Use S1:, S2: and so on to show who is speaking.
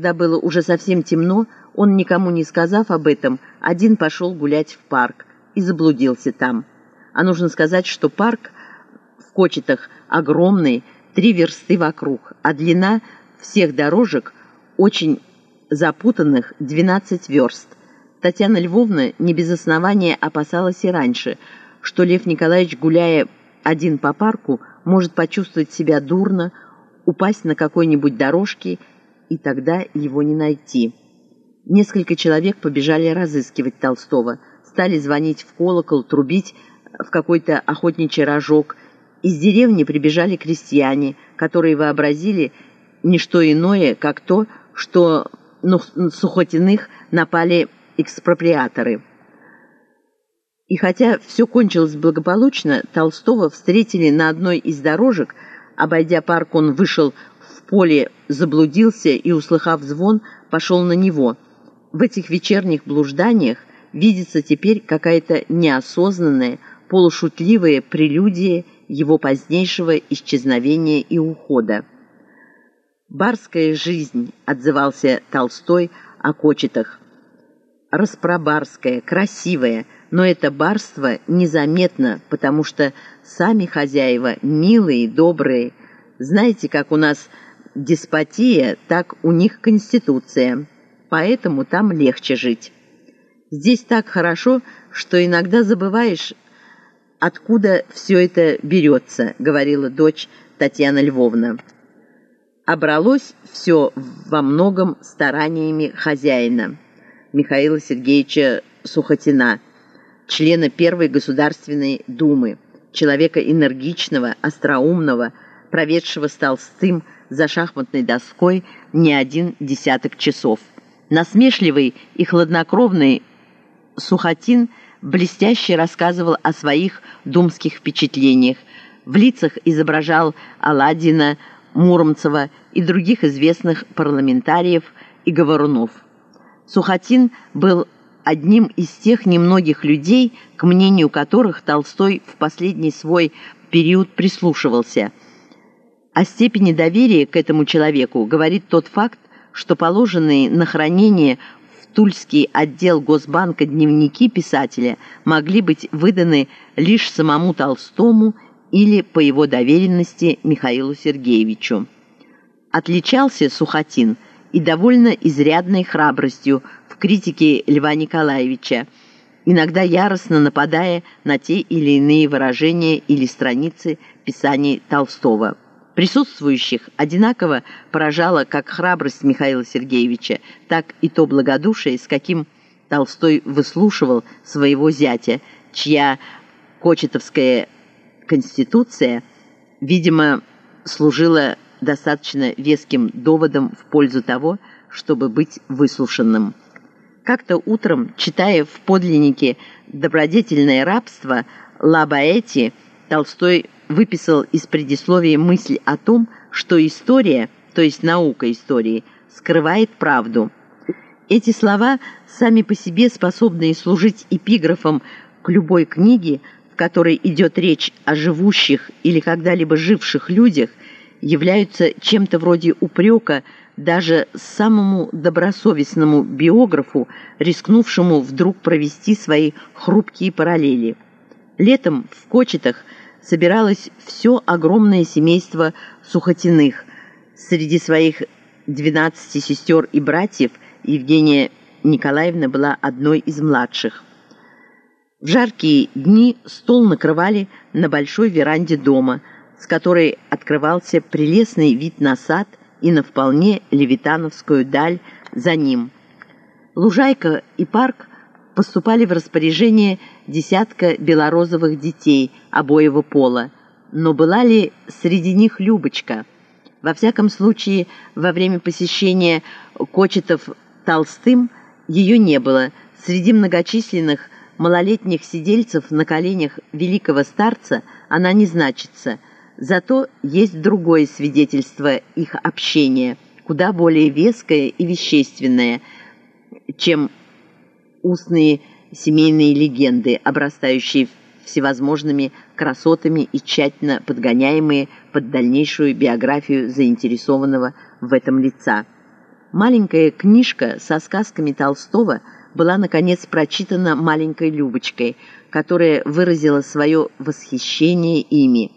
S1: Когда было уже совсем темно, он, никому не сказав об этом, один пошел гулять в парк и заблудился там. А нужно сказать, что парк в Кочетах огромный, три версты вокруг, а длина всех дорожек очень запутанных 12 верст. Татьяна Львовна не без основания опасалась и раньше, что Лев Николаевич, гуляя один по парку, может почувствовать себя дурно, упасть на какой-нибудь дорожке, и тогда его не найти. Несколько человек побежали разыскивать Толстого, стали звонить в колокол, трубить в какой-то охотничий рожок. Из деревни прибежали крестьяне, которые вообразили не что иное, как то, что на Сухотиных напали экспроприаторы. И хотя все кончилось благополучно, Толстого встретили на одной из дорожек, обойдя парк, он вышел поле, заблудился и, услыхав звон, пошел на него. В этих вечерних блужданиях видится теперь какая-то неосознанная, полушутливая прелюдия его позднейшего исчезновения и ухода. «Барская жизнь», — отзывался Толстой о кочетах. «Распробарская, красивая, но это барство незаметно, потому что сами хозяева милые, добрые. Знаете, как у нас деспотия, так у них конституция, поэтому там легче жить. Здесь так хорошо, что иногда забываешь, откуда все это берется», — говорила дочь Татьяна Львовна. Обралось все во многом стараниями хозяина Михаила Сергеевича Сухотина, члена Первой Государственной Думы, человека энергичного, остроумного, проведшего с Толстым за шахматной доской не один десяток часов. Насмешливый и хладнокровный Сухотин блестяще рассказывал о своих думских впечатлениях, в лицах изображал Аладдина, Муромцева и других известных парламентариев и говорунов. Сухотин был одним из тех немногих людей, к мнению которых Толстой в последний свой период прислушивался. О степени доверия к этому человеку говорит тот факт, что положенные на хранение в Тульский отдел Госбанка дневники писателя могли быть выданы лишь самому Толстому или по его доверенности Михаилу Сергеевичу. Отличался Сухотин и довольно изрядной храбростью в критике Льва Николаевича, иногда яростно нападая на те или иные выражения или страницы писаний Толстого. Присутствующих одинаково поражала как храбрость Михаила Сергеевича, так и то благодушие, с каким Толстой выслушивал своего зятя, чья кочетовская Конституция, видимо, служила достаточно веским доводом в пользу того, чтобы быть выслушанным. Как-то утром, читая в подлиннике «Добродетельное рабство» Лабаэти, Толстой выписал из предисловия мысль о том, что история, то есть наука истории, скрывает правду. Эти слова сами по себе способны служить эпиграфом к любой книге, которой идет речь о живущих или когда-либо живших людях, являются чем-то вроде упрека даже самому добросовестному биографу, рискнувшему вдруг провести свои хрупкие параллели. Летом в Кочетах собиралось все огромное семейство Сухотиных. Среди своих 12 сестер и братьев Евгения Николаевна была одной из младших. В жаркие дни стол накрывали на большой веранде дома, с которой открывался прелестный вид на сад и на вполне левитановскую даль за ним. Лужайка и парк поступали в распоряжение десятка белорозовых детей обоего пола. Но была ли среди них Любочка? Во всяком случае, во время посещения Кочетов Толстым ее не было. Среди многочисленных малолетних сидельцев на коленях великого старца она не значится, зато есть другое свидетельство их общения, куда более веское и вещественное, чем устные семейные легенды, обрастающие всевозможными красотами и тщательно подгоняемые под дальнейшую биографию заинтересованного в этом лица. Маленькая книжка со сказками Толстого была, наконец, прочитана маленькой Любочкой, которая выразила свое восхищение ими.